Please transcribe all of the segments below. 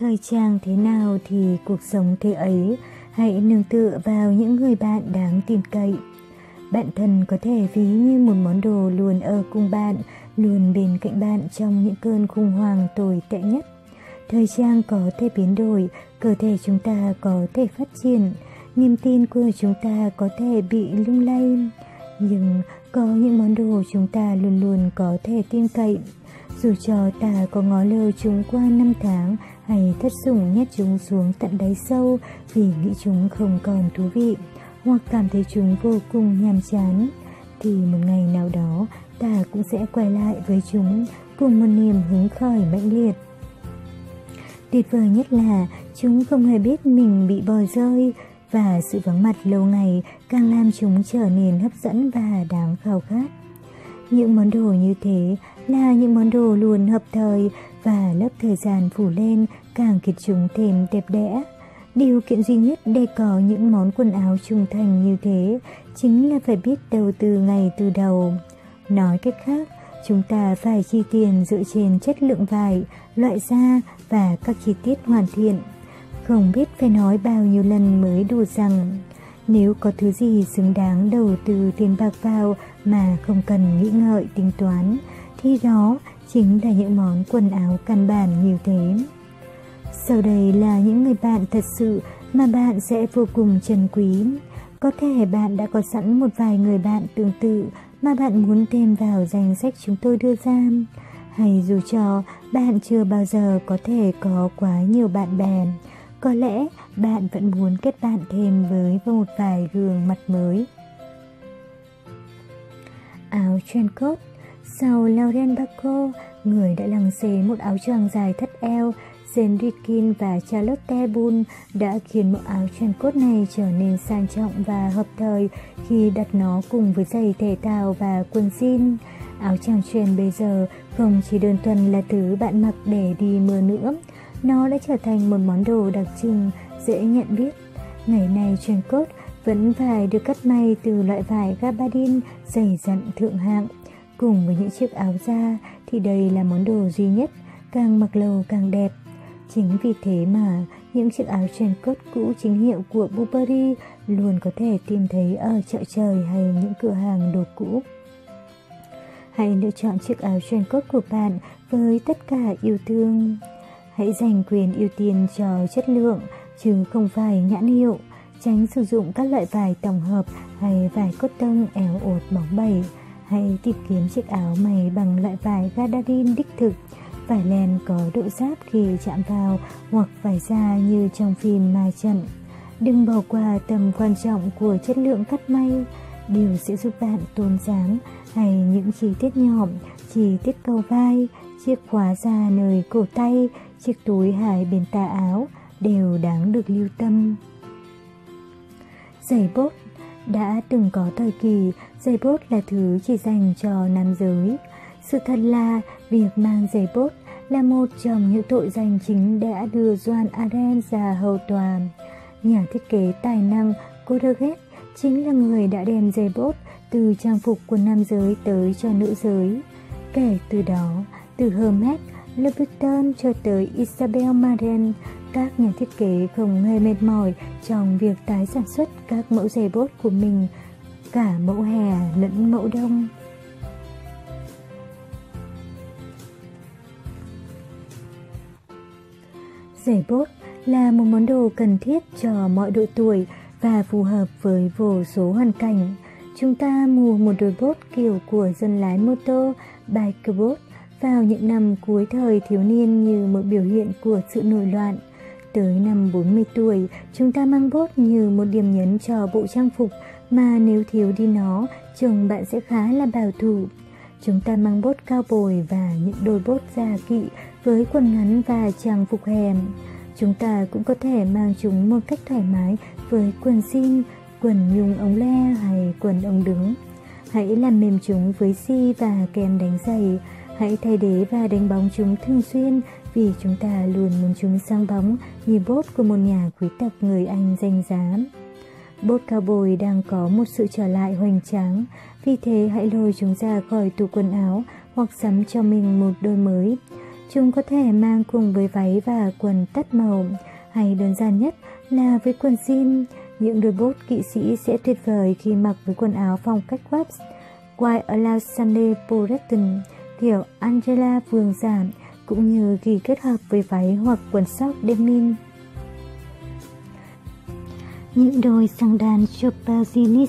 Thời trang thế nào thì cuộc sống thế ấy, hãy nương tựa vào những người bạn đáng tin cậy. Bạn thân có thể ví như một món đồ luôn ở cùng bạn, luôn bên cạnh bạn trong những cơn khủng hoảng tồi tệ nhất. Thời trang có thể biến đổi, cơ thể chúng ta có thể phát triển, niềm tin của chúng ta có thể bị lung lay. Nhưng có những món đồ chúng ta luôn luôn có thể tin cậy. Dù cho ta có ngó lơ chúng qua năm tháng hay thất sủng nhét chúng xuống tận đáy sâu vì nghĩ chúng không còn thú vị hoặc cảm thấy chúng vô cùng nhàm chán, thì một ngày nào đó ta cũng sẽ quay lại với chúng cùng một niềm hứng khởi mãnh liệt. Tuyệt vời nhất là chúng không hề biết mình bị bỏ rơi và sự vắng mặt lâu ngày càng làm chúng trở nên hấp dẫn và đáng khao khát. Những món đồ như thế là những món đồ luôn hợp thời và lớp thời gian phủ lên càng khiến chúng thêm đẹp đẽ. Điều kiện duy nhất để có những món quần áo trung thành như thế chính là phải biết đầu tư ngay từ đầu. Nói cách khác, chúng ta phải chi tiền dựa trên chất lượng vải, loại da và các chi tiết hoàn thiện. Không biết phải nói bao nhiêu lần mới đủ rằng nếu có thứ gì xứng đáng đầu tư tiền bạc vào mà không cần nghĩ ngợi tính toán, thì đó chính là những món quần áo căn bản như thế. Sau đây là những người bạn thật sự mà bạn sẽ vô cùng trân quý. Có thể bạn đã có sẵn một vài người bạn tương tự mà bạn muốn thêm vào danh sách chúng tôi đưa ra. Hay dù cho bạn chưa bao giờ có thể có quá nhiều bạn bè, có lẽ bạn vẫn muốn kết bạn thêm với một vài gương mặt mới. Áo trenchcoat Sau Lauren Bacco, người đã lăng xê một áo choàng dài thắt eo Jane Rikin và Charlotte Bull đã khiến mẫu áo trenchcoat này trở nên sang trọng và hợp thời khi đặt nó cùng với giày thể thao và quần jean. Áo choàng truyền bây giờ không chỉ đơn thuần là thứ bạn mặc để đi mưa nữa, nó đã trở thành một món đồ đặc trưng, dễ nhận biết. Ngày nay trenchcoat vẫn phải được cắt may từ loại vải gabardine dày dặn thượng hạng. Cùng với những chiếc áo da thì đây là món đồ duy nhất, càng mặc lâu càng đẹp. Chính vì thế mà những chiếc áo trenchcoat cũ chính hiệu của Burberry luôn có thể tìm thấy ở chợ trời hay những cửa hàng đồ cũ. Hãy lựa chọn chiếc áo trenchcoat của bạn với tất cả yêu thương. Hãy dành quyền ưu tiên cho chất lượng chứ không phải nhãn hiệu. Tránh sử dụng các loại vải tổng hợp hay vải cốt tông éo ột bóng bẩy. hay tìm kiếm chiếc áo may bằng loại vải gadarin đích thực vải len có độ giáp khi chạm vào hoặc vải da như trong phim ma trận. Đừng bỏ qua tầm quan trọng của chất lượng cắt may, điều sẽ giúp bạn tôn dáng hay những chi tiết nhỏ, chi tiết cầu vai, chiếc khóa da nơi cổ tay, chiếc túi hai bên tà áo đều đáng được lưu tâm. Giày bốt đã từng có thời kỳ, giày bốt là thứ chỉ dành cho nam giới. Sự thật là việc mang giày bốt là một trong những tội danh chính đã đưa Joan Aren ra hầu tòa. Nhà thiết kế tài năng Coderget chính là người đã đem giày bốt từ trang phục của nam giới tới cho nữ giới. Kể từ đó, từ Hermes, Louboutin cho tới Isabel Marant, các nhà thiết kế không hề mệt mỏi trong việc tái sản xuất các mẫu giày bốt của mình, cả mẫu hè lẫn mẫu đông. Giày bốt là một món đồ cần thiết cho mọi độ tuổi và phù hợp với vô số hoàn cảnh. Chúng ta mua một đôi bốt kiểu của dân lái mô tô, bike bốt vào những năm cuối thời thiếu niên như một biểu hiện của sự nổi loạn. Tới năm 40 tuổi, chúng ta mang bốt như một điểm nhấn cho bộ trang phục mà nếu thiếu đi nó, chồng bạn sẽ khá là bảo thủ. Chúng ta mang bốt cao bồi và những đôi bốt da kỵ với quần ngắn và trang phục hèm. Chúng ta cũng có thể mang chúng một cách thoải mái với quần jean, quần nhung ống le hay quần ống đứng. Hãy làm mềm chúng với si và kem đánh giày. Hãy thay đế và đánh bóng chúng thường xuyên vì chúng ta luôn muốn chúng sang bóng như bốt của một nhà quý tộc người Anh danh giá. Bốt cao bồi đang có một sự trở lại hoành tráng, vì thế hãy lôi chúng ra khỏi tủ quần áo hoặc sắm cho mình một đôi mới. chúng có thể mang cùng với váy và quần tất màu, hay đơn giản nhất là với quần jean. Những đôi bốt kỵ sĩ sẽ tuyệt vời khi mặc với quần áo phong cách Webs, White Alexander Puritan, kiểu Angela Vương Giảm, cũng như khi kết hợp với váy hoặc quần sóc denim. Những đôi sang đàn Chopazinis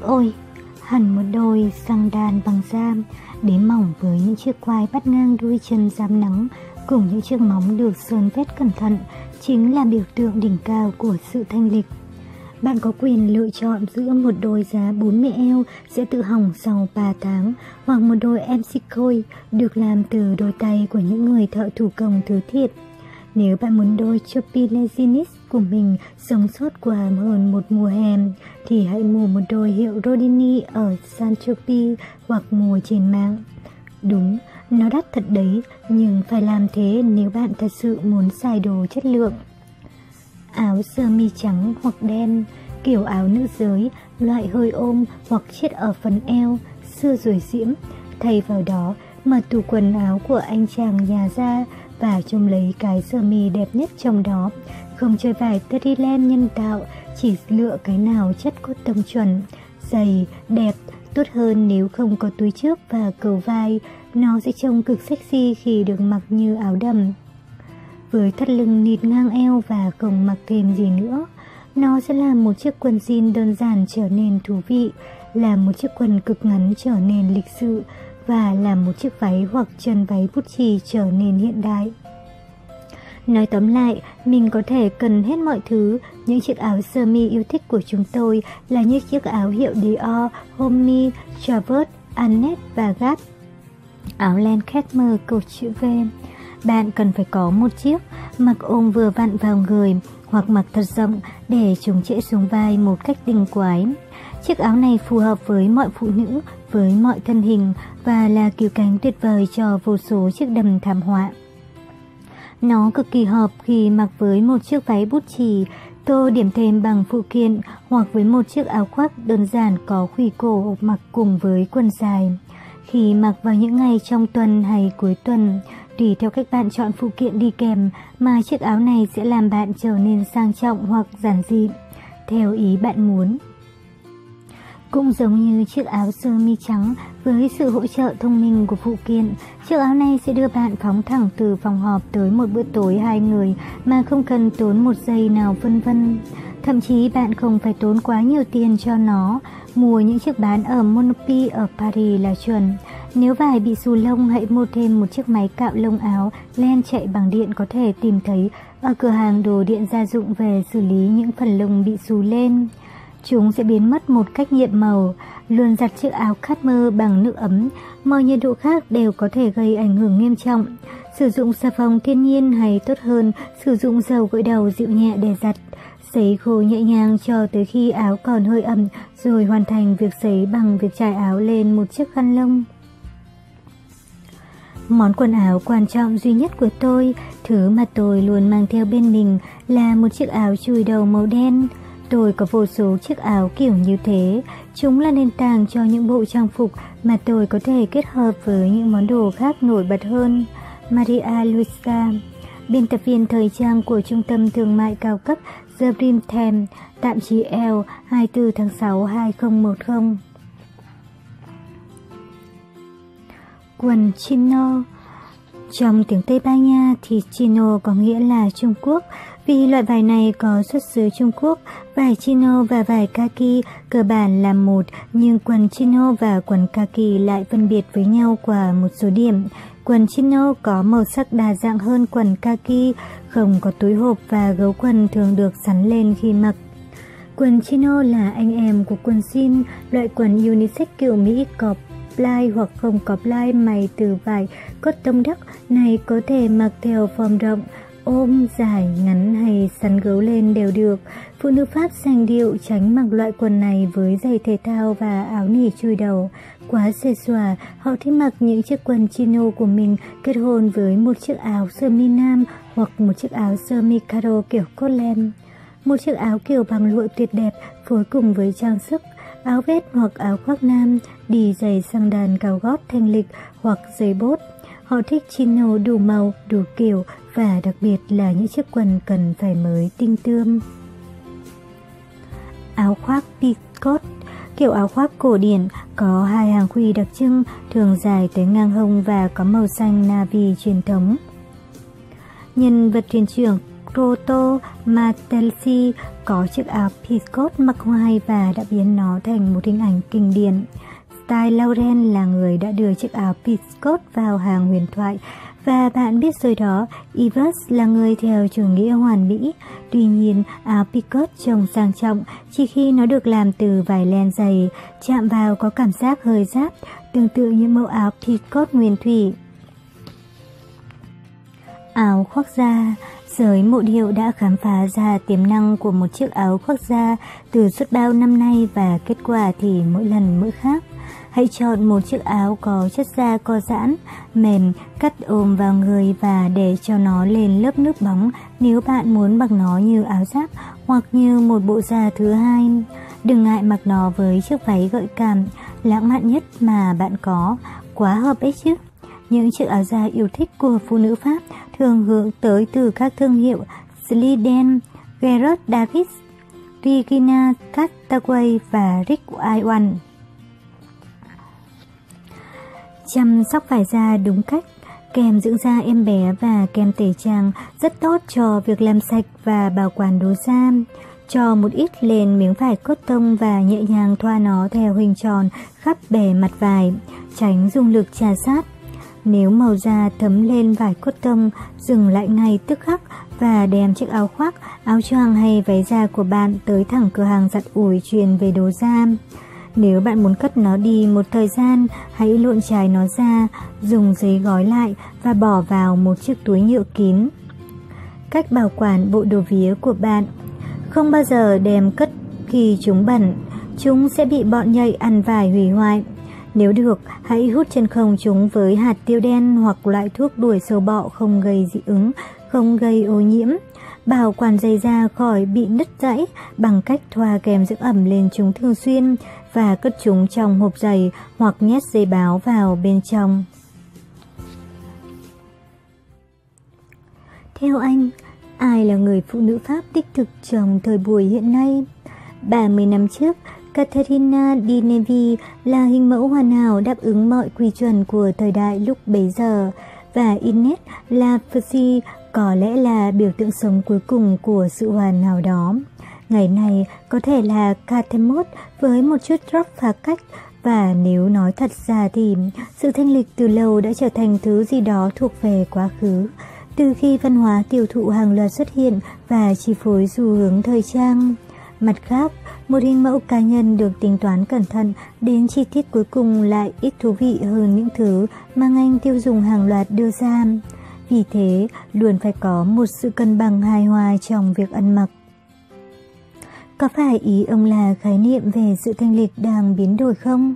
Ôi, hẳn một đôi sang đan bằng da, đế mỏng với những chiếc quai bắt ngang đuôi chân giam nắng, cùng những chiếc móng được sơn vết cẩn thận, chính là biểu tượng đỉnh cao của sự thanh lịch. Bạn có quyền lựa chọn giữa một đôi giá 40 eo sẽ tự hỏng sau 3 tháng hoặc một đôi MC Khôi được làm từ đôi tay của những người thợ thủ công thứ thiệt. Nếu bạn muốn đôi Choppy Leginis của mình sống sót qua hơn một mùa hè thì hãy mua một đôi hiệu Rodini ở San Choppy hoặc mua trên mạng. Đúng, nó đắt thật đấy, nhưng phải làm thế nếu bạn thật sự muốn xài đồ chất lượng. Áo sơ mi trắng hoặc đen, kiểu áo nữ giới, loại hơi ôm hoặc chiết ở phần eo, xưa rồi diễm. Thay vào đó, mở tủ quần áo của anh chàng nhà ra và trông lấy cái sơ mi đẹp nhất trong đó. Không chơi vải len nhân tạo, chỉ lựa cái nào chất cốt tông chuẩn, dày, đẹp, tốt hơn nếu không có túi trước và cầu vai. Nó sẽ trông cực sexy khi được mặc như áo đầm. Với thắt lưng nịt ngang eo và không mặc thêm gì nữa, nó sẽ làm một chiếc quần jean đơn giản trở nên thú vị, làm một chiếc quần cực ngắn trở nên lịch sự và làm một chiếc váy hoặc chân váy bút chì trở nên hiện đại. Nói tóm lại, mình có thể cần hết mọi thứ. Những chiếc áo sơ mi yêu thích của chúng tôi là những chiếc áo hiệu Dior, Homey, Travers, Annette và Gap. Áo len khét cột chữ V. Bạn cần phải có một chiếc mặc ôm vừa vặn vào người hoặc mặc thật rộng để chúng trễ xuống vai một cách tinh quái. Chiếc áo này phù hợp với mọi phụ nữ, với mọi thân hình và là kiểu cánh tuyệt vời cho vô số chiếc đầm thảm họa. Nó cực kỳ hợp khi mặc với một chiếc váy bút chì, tô điểm thêm bằng phụ kiện hoặc với một chiếc áo khoác đơn giản có khuy cổ mặc cùng với quần dài. Khi mặc vào những ngày trong tuần hay cuối tuần, tùy theo cách bạn chọn phụ kiện đi kèm mà chiếc áo này sẽ làm bạn trở nên sang trọng hoặc giản dị, theo ý bạn muốn. Cũng giống như chiếc áo sơ mi trắng với sự hỗ trợ thông minh của phụ kiện, chiếc áo này sẽ đưa bạn phóng thẳng từ phòng họp tới một bữa tối hai người mà không cần tốn một giây nào vân vân. Thậm chí bạn không phải tốn quá nhiều tiền cho nó, mua những chiếc bán ở Monoprix ở Paris là chuẩn. Nếu vải bị xù lông hãy mua thêm một chiếc máy cạo lông áo len chạy bằng điện có thể tìm thấy ở cửa hàng đồ điện gia dụng về xử lý những phần lông bị xù lên. Chúng sẽ biến mất một cách nhiệm màu. Luôn giặt chiếc áo khát mơ bằng nước ấm, mọi nhiệt độ khác đều có thể gây ảnh hưởng nghiêm trọng. Sử dụng xà phòng thiên nhiên hay tốt hơn, sử dụng dầu gội đầu dịu nhẹ để giặt. Sấy khô nhẹ nhàng cho tới khi áo còn hơi ẩm, rồi hoàn thành việc sấy bằng việc trải áo lên một chiếc khăn lông. Món quần áo quan trọng duy nhất của tôi, thứ mà tôi luôn mang theo bên mình là một chiếc áo chùi đầu màu đen. Tôi có vô số chiếc áo kiểu như thế, chúng là nền tảng cho những bộ trang phục mà tôi có thể kết hợp với những món đồ khác nổi bật hơn. Maria Luisa, biên tập viên thời trang của Trung tâm Thương mại cao cấp The Brimtham, tạm chí L, 24 tháng 6 2010. Quần chino Trong tiếng Tây Ban Nha thì chino có nghĩa là Trung Quốc, vì loại vải này có xuất xứ Trung Quốc, vải chino và vải kaki cơ bản là một, nhưng quần chino và quần kaki lại phân biệt với nhau qua một số điểm. Quần chino có màu sắc đa dạng hơn quần kaki, không có túi hộp và gấu quần thường được sắn lên khi mặc. Quần chino là anh em của quần jean, loại quần unisex kiểu Mỹ có ply hoặc không có ply mày từ vải cốt tông đất này có thể mặc theo form rộng, ôm, dài, ngắn hay sắn gấu lên đều được. Phụ nữ Pháp sành điệu tránh mặc loại quần này với giày thể thao và áo nỉ chui đầu. Quá xề xòa, họ thích mặc những chiếc quần chino của mình kết hôn với một chiếc áo sơ mi nam hoặc một chiếc áo sơ mi caro kiểu cốt len. Một chiếc áo kiểu bằng lụa tuyệt đẹp phối cùng với trang sức, áo vest hoặc áo khoác nam, đi giày sang đàn cao gót thanh lịch hoặc giày bốt. Họ thích chino đủ màu, đủ kiểu và đặc biệt là những chiếc quần cần phải mới tinh tươm. Áo khoác picot Kiểu áo khoác cổ điển có hai hàng khuy đặc trưng, thường dài tới ngang hông và có màu xanh navy truyền thống. Nhân vật thuyền trưởng Proto Matelsi có chiếc áo Piscot mặc hoài và đã biến nó thành một hình ảnh kinh điển. Style Lauren là người đã đưa chiếc áo Piscot vào hàng huyền thoại và bạn biết rồi đó, Evers là người theo chủ nghĩa hoàn mỹ. Tuy nhiên, áo Picot trông sang trọng chỉ khi nó được làm từ vải len dày, chạm vào có cảm giác hơi giáp, tương tự như mẫu áo Picot nguyên thủy. Áo khoác da Giới mộ điệu đã khám phá ra tiềm năng của một chiếc áo khoác da từ suốt bao năm nay và kết quả thì mỗi lần mỗi khác. Hãy chọn một chiếc áo có chất da co giãn, mềm, cắt ôm vào người và để cho nó lên lớp nước bóng nếu bạn muốn mặc nó như áo giáp hoặc như một bộ da thứ hai. Đừng ngại mặc nó với chiếc váy gợi cảm, lãng mạn nhất mà bạn có, quá hợp ích chứ. Những chiếc áo da yêu thích của phụ nữ Pháp thường hướng tới từ các thương hiệu Sliden, Gerard Davis, Regina Castaway và Rick Iwan. Chăm sóc vải da đúng cách, kem dưỡng da em bé và kem tẩy trang rất tốt cho việc làm sạch và bảo quản đồ da. Cho một ít lên miếng vải cốt tông và nhẹ nhàng thoa nó theo hình tròn khắp bề mặt vải, tránh dùng lực trà sát. Nếu màu da thấm lên vải cốt tông, dừng lại ngay tức khắc và đem chiếc áo khoác, áo choàng hay váy da của bạn tới thẳng cửa hàng giặt ủi truyền về đồ da. Nếu bạn muốn cất nó đi một thời gian, hãy lộn trái nó ra, dùng giấy gói lại và bỏ vào một chiếc túi nhựa kín. Cách bảo quản bộ đồ vía của bạn Không bao giờ đem cất khi chúng bẩn, chúng sẽ bị bọn nhạy ăn vải hủy hoại. Nếu được, hãy hút chân không chúng với hạt tiêu đen hoặc loại thuốc đuổi sâu bọ không gây dị ứng, không gây ô nhiễm. Bảo quản dây da khỏi bị nứt rãy bằng cách thoa kèm dưỡng ẩm lên chúng thường xuyên và cất chúng trong hộp giày hoặc nhét dây báo vào bên trong. Theo anh, ai là người phụ nữ Pháp tích thực trong thời buổi hiện nay? 30 năm trước, Katharina di Nevi là hình mẫu hoàn hảo đáp ứng mọi quy chuẩn của thời đại lúc bấy giờ và Ines Lafferty có lẽ là biểu tượng sống cuối cùng của sự hoàn hảo đó. Ngày này có thể là Katemot với một chút drop phá cách và nếu nói thật ra thì sự thanh lịch từ lâu đã trở thành thứ gì đó thuộc về quá khứ. Từ khi văn hóa tiêu thụ hàng loạt xuất hiện và chi phối xu hướng thời trang. Mặt khác, một hình mẫu cá nhân được tính toán cẩn thận đến chi tiết cuối cùng lại ít thú vị hơn những thứ mà ngành tiêu dùng hàng loạt đưa ra. Vì thế, luôn phải có một sự cân bằng hài hòa trong việc ăn mặc. Có phải ý ông là khái niệm về sự thanh lịch đang biến đổi không?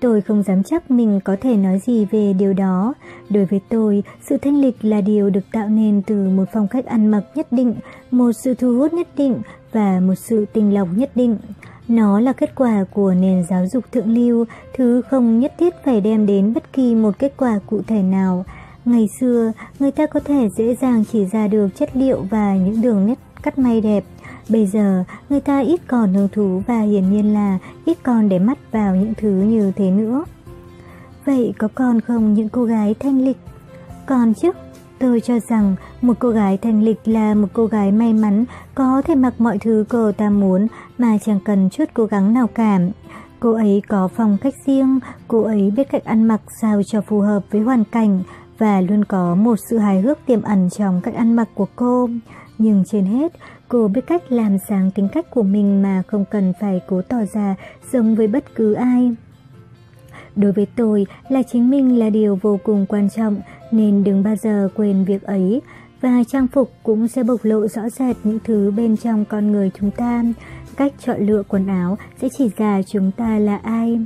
Tôi không dám chắc mình có thể nói gì về điều đó. Đối với tôi, sự thanh lịch là điều được tạo nên từ một phong cách ăn mặc nhất định, một sự thu hút nhất định và một sự tinh lọc nhất định. Nó là kết quả của nền giáo dục thượng lưu, thứ không nhất thiết phải đem đến bất kỳ một kết quả cụ thể nào. Ngày xưa, người ta có thể dễ dàng chỉ ra được chất liệu và những đường nét cắt may đẹp. Bây giờ, người ta ít còn hứng thú và hiển nhiên là ít còn để mắt vào những thứ như thế nữa. Vậy có còn không những cô gái thanh lịch? Còn chứ, tôi cho rằng một cô gái thanh lịch là một cô gái may mắn có thể mặc mọi thứ cô ta muốn mà chẳng cần chút cố gắng nào cả. Cô ấy có phong cách riêng, cô ấy biết cách ăn mặc sao cho phù hợp với hoàn cảnh và luôn có một sự hài hước tiềm ẩn trong cách ăn mặc của cô. Nhưng trên hết, cô biết cách làm sáng tính cách của mình mà không cần phải cố tỏ ra giống với bất cứ ai. Đối với tôi là chính mình là điều vô cùng quan trọng nên đừng bao giờ quên việc ấy và trang phục cũng sẽ bộc lộ rõ rệt những thứ bên trong con người chúng ta. Cách chọn lựa quần áo sẽ chỉ ra chúng ta là ai.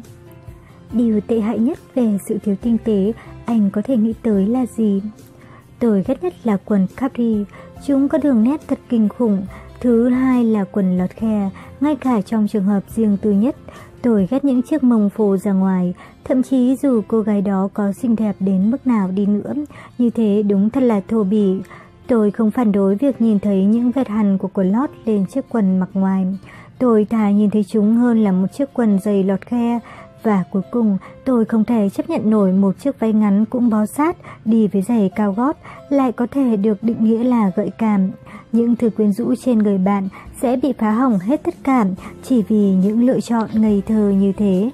Điều tệ hại nhất về sự thiếu tinh tế anh có thể nghĩ tới là gì? Tôi ghét nhất là quần capri, chúng có đường nét thật kinh khủng. Thứ hai là quần lọt khe, ngay cả trong trường hợp riêng tư nhất, Tôi ghét những chiếc mông phô ra ngoài, thậm chí dù cô gái đó có xinh đẹp đến mức nào đi nữa, như thế đúng thật là thô bỉ. Tôi không phản đối việc nhìn thấy những vết hằn của quần lót lên chiếc quần mặc ngoài. Tôi thà nhìn thấy chúng hơn là một chiếc quần dày lọt khe, và cuối cùng, tôi không thể chấp nhận nổi một chiếc váy ngắn cũng bó sát, đi với giày cao gót, lại có thể được định nghĩa là gợi cảm. Những thứ quyến rũ trên người bạn sẽ bị phá hỏng hết tất cả chỉ vì những lựa chọn ngây thơ như thế.